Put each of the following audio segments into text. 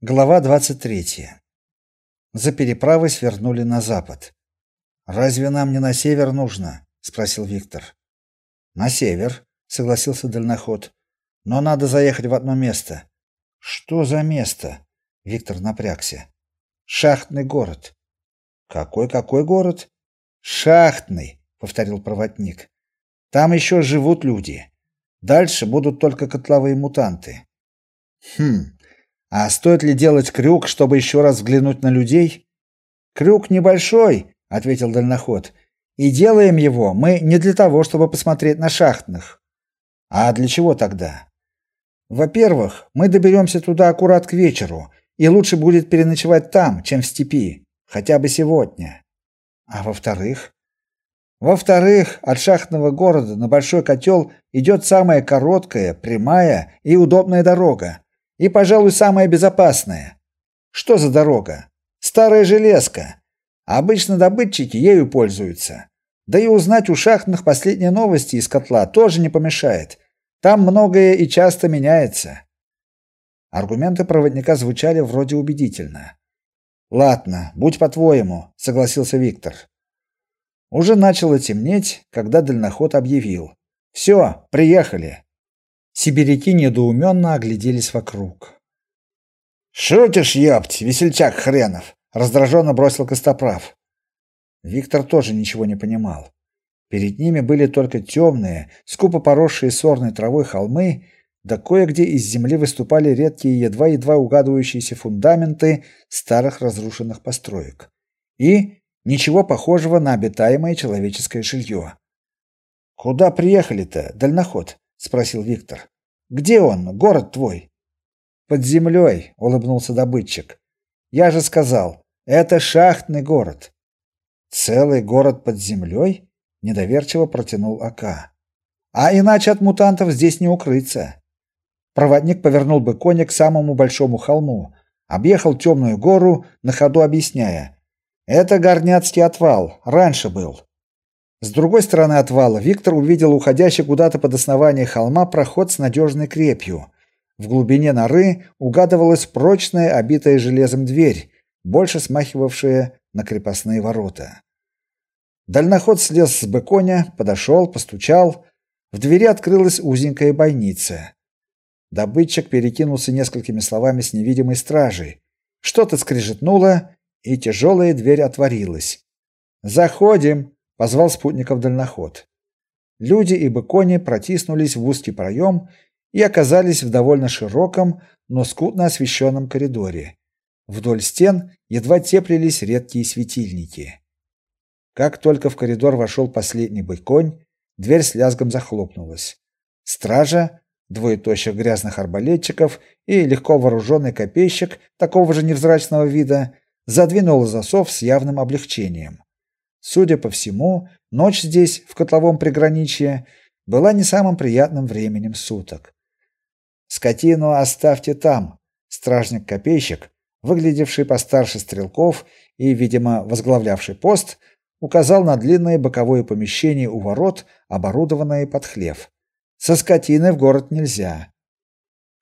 Глава 23. За переправой свернули на запад. Разве нам не на север нужно? спросил Виктор. На север, согласился дальноход. Но надо заехать в одно место. Что за место? Виктор напрягся. Шахтный город. Какой какой город? Шахтный, повторил проводник. Там еще живут люди. Дальше будут только котловые мутанты. Хм, а стоит ли делать крюк, чтобы еще раз взглянуть на людей? Крюк небольшой, ответил дальноход. И делаем его мы не для того, чтобы посмотреть на шахтных. А для чего тогда? Во-первых, мы доберемся туда аккурат к вечеру, и лучше будет переночевать там, чем в степи, хотя бы сегодня. А во-вторых, во-вторых, от шахтного города на большой котел идет самая короткая, прямая и удобная дорога, и, пожалуй, самая безопасная. Что за дорога? Старая железка. Обычно добытчики ею пользуются. Да и узнать у шахтных последние новости из котла тоже не помешает. Там многое и часто меняется. Аргументы проводника звучали вроде убедительно. Ладно, будь по-твоему, согласился Виктор. Уже начало темнеть, когда дальноход объявил: "Все, приехали". Сибиряки недоуменно огляделись вокруг. «Шутишь, ёпть, весельчак хренов!» — раздраженно бросил Костоправ. Виктор тоже ничего не понимал. Перед ними были только темные, скупо поросшие сорной травой холмы, да кое-где из земли выступали редкие, едва-едва угадывающиеся фундаменты старых разрушенных построек. И ничего похожего на обитаемое человеческое жилье. «Куда приехали-то, дальноход?» Спросил Виктор. Где он, город твой? Под землей», — улыбнулся добытчик. Я же сказал, это шахтный город. Целый город под землей? недоверчиво протянул Ака. А иначе от мутантов здесь не укрыться. Проводник повернул бы коня к самому большому холму, объехал темную гору, на ходу объясняя: "Это горняцкий отвал, раньше был. С другой стороны отвала Виктор увидел уходящий куда-то под основание холма проход с надежной крепью. В глубине норы угадывалась прочная, обитая железом дверь, больше смахивавшая на крепостные ворота. Дальноход слез с быконя, подошел, постучал. В двери открылась узенькая бойница. Добытчик перекинулся несколькими словами с невидимой стражей. Что-то скрежетнуло, и тяжелая дверь отворилась. «Заходим!» Позвал спутников дальноход. Люди и быкони протиснулись в узкий проем и оказались в довольно широком, но скудно освещенном коридоре. Вдоль стен едва теплились редкие светильники. Как только в коридор вошел последний быконь, дверь с лязгом захлопнулась. Стража, двое тощих грязных арбалетчиков и легко вооруженный копейщик такого же невзрачного вида задвинул засов с явным облегчением. Судя по всему, ночь здесь, в котловом приграничье, была не самым приятным временем суток. Скотину оставьте там. Стражник-копейщик, выглядевший постарше стрелков и, видимо, возглавлявший пост, указал на длинное боковое помещение у ворот, оборудованное под хлев. Со скотиной в город нельзя.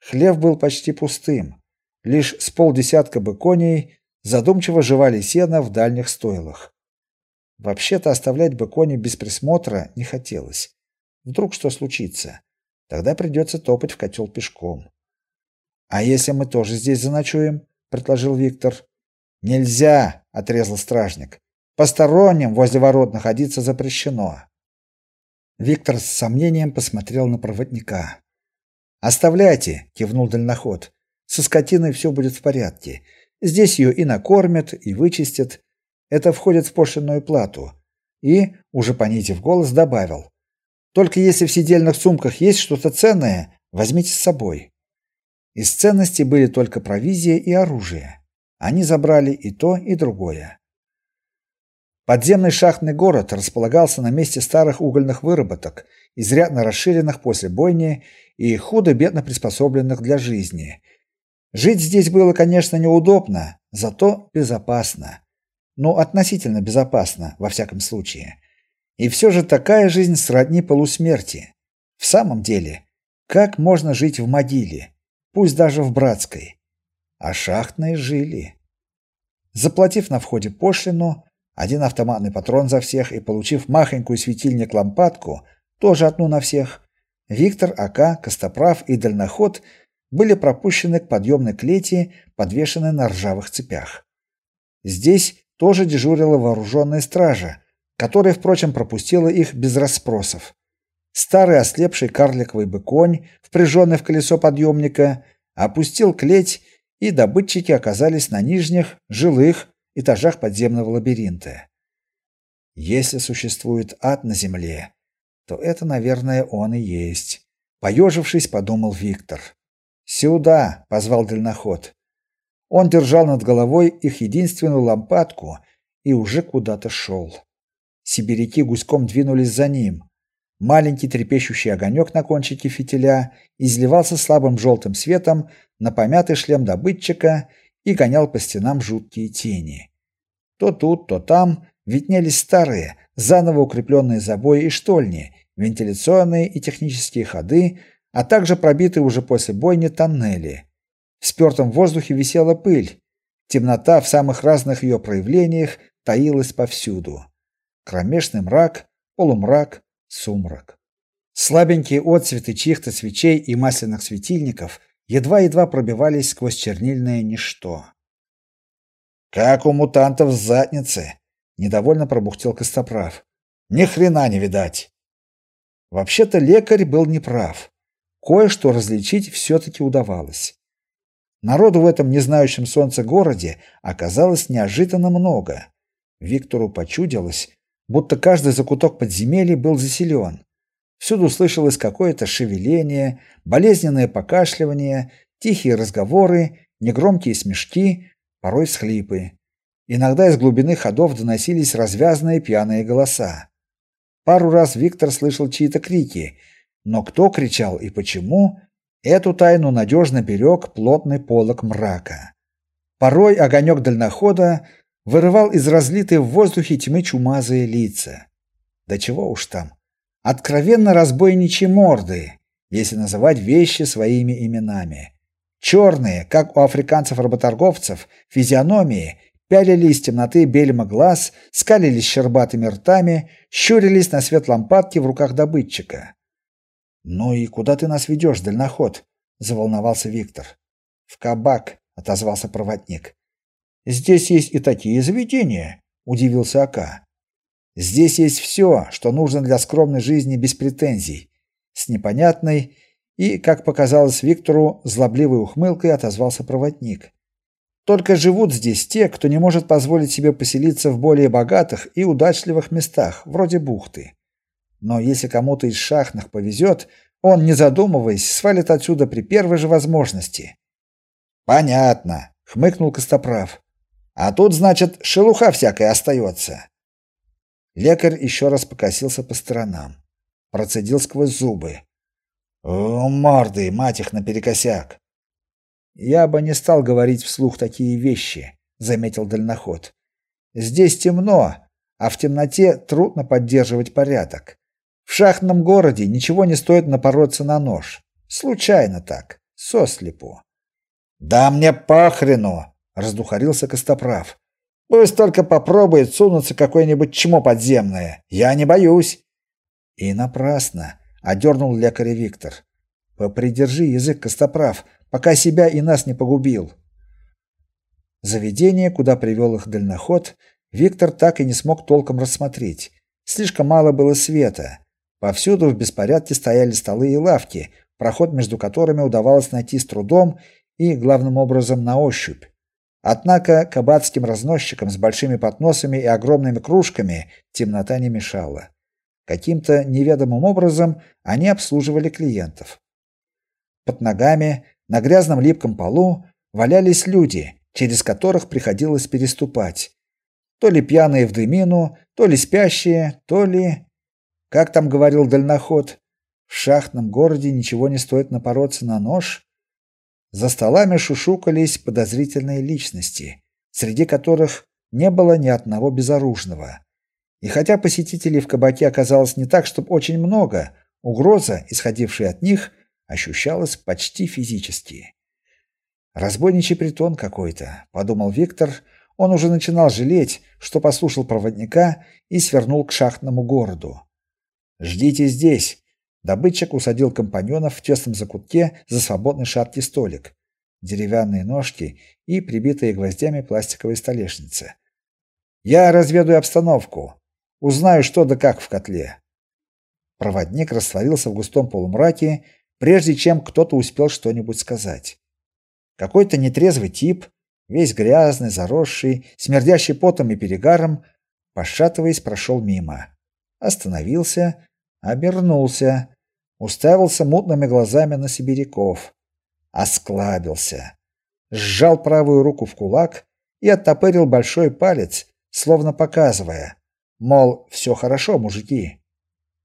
Хлев был почти пустым. Лишь с полдесятка быконей задумчиво жевали сено в дальних стойлах. Вообще-то оставлять Бекони без присмотра не хотелось. Вдруг что случится? Тогда придется топать в котел пешком. А если мы тоже здесь заночуем, предложил Виктор. Нельзя, отрезал стражник. Посторонним возле ворот находиться запрещено. Виктор с сомнением посмотрел на проводника. Оставляйте, кивнул дальноход. Со скотиной все будет в порядке. Здесь ее и накормят, и вычистят, это входит в пошлинную плату. И, уже понизив голос, добавил: Только если в сидельных сумках есть что-то ценное, возьмите с собой. Из ценностей были только провизия и оружие. Они забрали и то, и другое. Подземный шахтный город располагался на месте старых угольных выработок, изрядно расширенных после бойни и худо-бедно приспособленных для жизни. Жить здесь было, конечно, неудобно, зато безопасно но относительно безопасно во всяком случае. И все же такая жизнь сродни полусмерти. В самом деле, как можно жить в могиле, пусть даже в братской? а шахтные жили. Заплатив на входе пошлину, один автоматный патрон за всех и получив махонькую светильник-лампадку, тоже одну на всех, Виктор, Ака, Костоправ и Дальноход были пропущены к подъемной клети, подвешенной на ржавых цепях. Здесь тоже дежурила вооруженная стража, которая, впрочем, пропустила их без расспросов. Старый ослепший карликовый быконь, впряженный в колесо подъемника, опустил клеть, и добытчики оказались на нижних, жилых этажах подземного лабиринта. Если существует ад на земле, то это, наверное, он и есть, поежившись, подумал Виктор. Сюда, позвал дальноход. Он держал над головой их единственную лампадку и уже куда-то шел. Сибиряки гуськом двинулись за ним. Маленький трепещущий огонек на кончике фитиля изливался слабым желтым светом на помятый шлем добытчика и гонял по стенам жуткие тени. То тут, то там виднелись старые, заново укрепленные забои и штольни, вентиляционные и технические ходы, а также пробитые уже после бойни тоннели. В спертом воздухе висела пыль. Темнота в самых разных ее проявлениях таилась повсюду. Кромешный мрак, полумрак, сумрак. Слабенькие отсветы чьих-то свечей и масляных светильников едва-едва пробивались сквозь чернильное ничто. Как у мутантов с задницы, недовольно пробухтел Костоправ. Ни хрена не видать. Вообще-то лекарь был неправ. Кое-что различить все таки удавалось. Народу в этом незнающем солнца городе оказалось неожиданно много. Виктору почудилось, будто каждый закуток подземелья был заселен. Всюду слышалось какое-то шевеление, болезненное покашливание, тихие разговоры, негромкие смешки, порой всхлипы. Иногда из глубины ходов доносились развязные пьяные голоса. Пару раз Виктор слышал чьи-то крики, но кто кричал и почему, эту тайну надежно берег плотный полог мрака. Порой огонек дальнохода вырывал из разлитой в воздухе тьмы чумазые лица. Да чего уж там, откровенно разбойничьи морды, если называть вещи своими именами. Черные, как у африканцев-работорговцев, физиономии пялили из темноты бельма глаз, скалились щербатыми ртами, щурились на свет лампадки в руках добытчика. «Ну и куда ты нас ведешь, дальноход?» — заволновался Виктор. «В кабак», — отозвался проводник. «Здесь есть и такие заведения», — удивился Ака. «Здесь есть все, что нужно для скромной жизни без претензий». С непонятной и, как показалось Виктору, злобливой ухмылкой отозвался проводник. Только живут здесь те, кто не может позволить себе поселиться в более богатых и удачливых местах, вроде бухты. Но если кому-то из шахтных повезет, он, не задумываясь, свалит отсюда при первой же возможности. Понятно, хмыкнул Костоправ. А тут, значит, шелуха всякая остается. Лекарь еще раз покосился по сторонам, процедил сквозь зубы: "О, морды, мать их наперекосяк. Я бы не стал говорить вслух такие вещи, заметил дальноход. Здесь темно, а в темноте трудно поддерживать порядок. В шахтном городе ничего не стоит напороться на нож. Случайно так, сослепу. Да мне похрену, раздухарился Костоправ. Пусть только попробует сунуться какое-нибудь чмо подземное. Я не боюсь. И напрасно, одернул лекаря Виктор. Попридержи язык, Костоправ, пока себя и нас не погубил. Заведение, куда привел их дальноход, Виктор так и не смог толком рассмотреть. Слишком мало было света. Повсюду в беспорядке стояли столы и лавки, проход между которыми удавалось найти с трудом и главным образом на ощупь. Однако кабацким разносчикам с большими подносами и огромными кружками темнота не мешала. Каким-то неведомым образом они обслуживали клиентов. Под ногами на грязном липком полу валялись люди, через которых приходилось переступать. То ли пьяные в дымину, то ли спящие, то ли как там говорил дальноход, в шахтном городе ничего не стоит напороться на нож. За столами шушукались подозрительные личности, среди которых не было ни одного безоружного. И хотя посетителей в кабаке оказалось не так, чтобы очень много, угроза, исходившая от них, ощущалось почти физически. Разбойничий притон какой-то, подумал Виктор. Он уже начинал жалеть, что послушал проводника и свернул к шахтному городу. Ждите здесь. Добытчик усадил компаньонов в тесном закутке за свободный шаткий столик, деревянные ножки и прибитые гвоздями пластиковые столешницы. Я разведаю обстановку, узнаю, что да как в котле. Проводник растворился в густом полумраке, прежде чем кто-то успел что-нибудь сказать. Какой-то нетрезвый тип, весь грязный, заросший, смердящий потом и перегаром, пошатываясь, прошел мимо. Остановился, обернулся, уставился мутными глазами на сибиряков, осклабился, сжал правую руку в кулак и оттопырил большой палец, словно показывая, мол, все хорошо, мужики.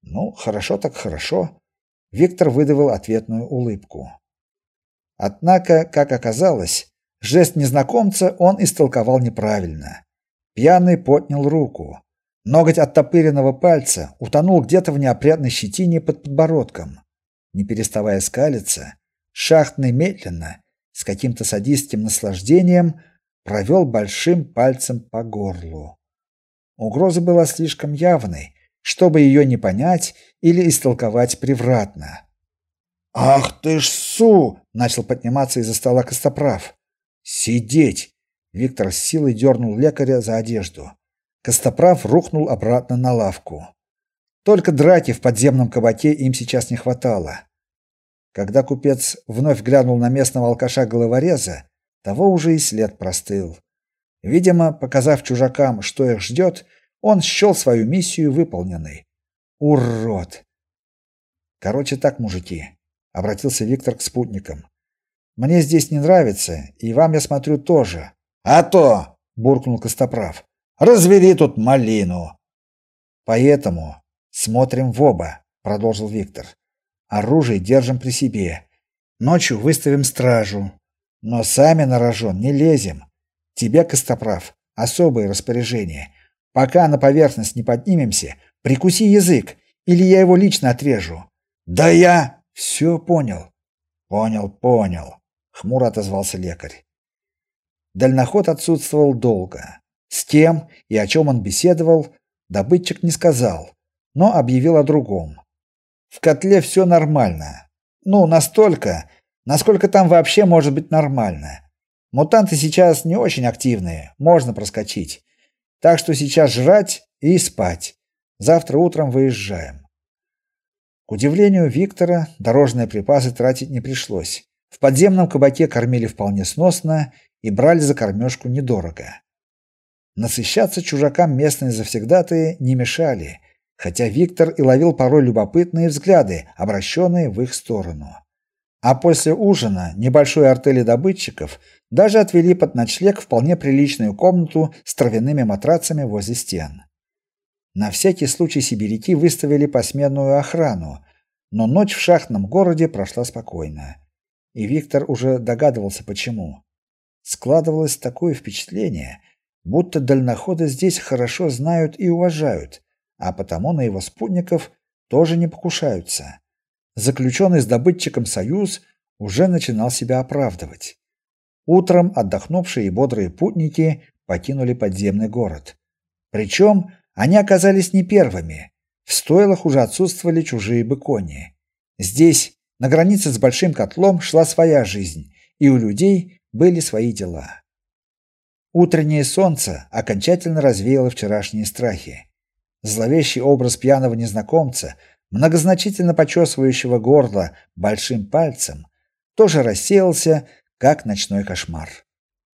Ну, хорошо так хорошо. Виктор выдавил ответную улыбку. Однако, как оказалось, жест незнакомца он истолковал неправильно. Пьяный поднял руку. Ноготь оттопыренного пальца утонул где-то в неопрятной щетине под подбородком. Не переставая скалиться, шахтный медленно, с каким-то садистским наслаждением, провел большим пальцем по горлу. Угроза была слишком явной, чтобы ее не понять или истолковать превратно. Ах ты ж су, начал подниматься из-за стола Костоправ. Сидеть. Виктор с силой дернул лекаря за одежду. Костоправ рухнул обратно на лавку. Только драки в подземном кабаке им сейчас не хватало. Когда купец вновь глянул на местного алкаша-головореза, того уже и след простыл. Видимо, показав чужакам, что их ждет, он счел свою миссию выполненной. Урод. Короче так, мужики, обратился Виктор к спутникам. Мне здесь не нравится, и вам я смотрю тоже. А то, буркнул Костоправ. Развели тут малину. Поэтому смотрим в оба, продолжил Виктор. Оружие держим при себе. Ночью выставим стражу, но сами на рожон не лезем. Тебе, Костоправ, особое распоряжение. Пока на поверхность не поднимемся, прикуси язык, или я его лично отрежу. Да я все понял. Понял, понял, хмуро отозвался лекарь. Дальноход отсутствовал долго. С тем и о чем он беседовал, добытчик не сказал, но объявил о другом. В котле все нормально. Ну, настолько, насколько там вообще может быть нормально. Мутанты сейчас не очень активные, можно проскочить. Так что сейчас жрать и спать. Завтра утром выезжаем. К удивлению Виктора, дорожные припасы тратить не пришлось. В подземном кабаке кормили вполне сносно и брали за кормежку недорого. Насыщаться чужакам местные завсегдатые не мешали, хотя Виктор и ловил порой любопытные взгляды, обращенные в их сторону. А после ужина небольшой артели добытчиков даже отвели под ночлег вполне приличную комнату с травяными матрацами возле стен. На всякий случай сибиряки выставили посменную охрану, но ночь в шахтном городе прошла спокойно. И Виктор уже догадывался почему. Складывалось такое впечатление, будто дальноходы здесь хорошо знают и уважают, а потому на его спутников тоже не покушаются. Заключенный с добытчиком союз уже начинал себя оправдывать. Утром отдохнувшие и бодрые путники покинули подземный город. Причем они оказались не первыми. В стойлах уже отсутствовали чужие быкони. Здесь, на границе с большим котлом, шла своя жизнь, и у людей были свои дела. Утреннее солнце окончательно развеяло вчерашние страхи. Зловещий образ пьяного незнакомца, многозначительно почесывающего горло большим пальцем, тоже рассеялся, как ночной кошмар.